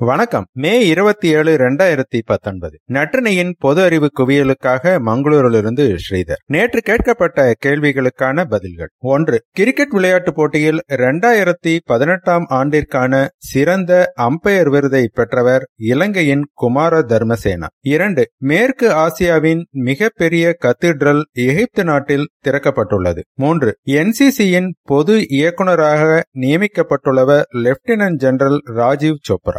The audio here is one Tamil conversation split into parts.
வணக்கம். மே இருபத்தி ஏழு இரண்டாயிரத்தி பத்தொன்பது. நற்றினையின் பொது அறிவு குவியலுக்காக மங்களூரிலிருந்து ஸ்ரீதர். நேற்று கேட்கப்பட்ட கேள்விகளுக்கான பதில்கள். ஒன்று கிரிக்கெட் விளையாட்டுப் போட்டியில் இரண்டாயிரத்தி பதினெட்டாம் ஆண்டிற்கான சிறந்த அம்பையர் விருதை பெற்றவர் இலங்கையின் குமார தர்மசேனா இரண்டு மேற்கு ஆசியாவின் மிகப்பெரிய கத்தீட்ரல் எகிப்து நாட்டில் திறக்கப்பட்டுள்ளது. மூன்று என்சிசியின் பொது இயக்குநராக நியமிக்கப்பட்டுள்ளவர் லெப்டினன்ட் ஜெனரல் ராஜீவ் சோப்ரா.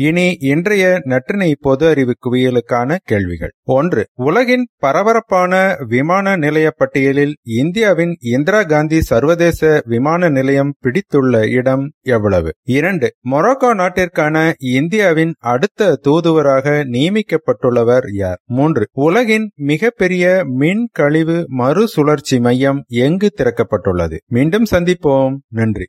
இனி இன்றைய நற்றினை பொது அறிவு குவியலுக்கான கேள்விகள். ஒன்று உலகின் பரபரப்பான விமான நிலைய பட்டியலில் இந்தியாவின் இந்திரா காந்தி சர்வதேச விமான நிலையம் பிடித்துள்ள இடம் எவ்வளவு? இரண்டு மொரோக்கோ நாட்டிற்கான இந்தியாவின் அடுத்த தூதுவராக நியமிக்கப்பட்டுள்ளவர் யார்? மூன்று உலகின் மிகப்பெரிய மின் கழிவு மறுசுழற்சி மையம் எங்கு திறக்கப்பட்டுள்ளது? மீண்டும் சந்திப்போம். நன்றி.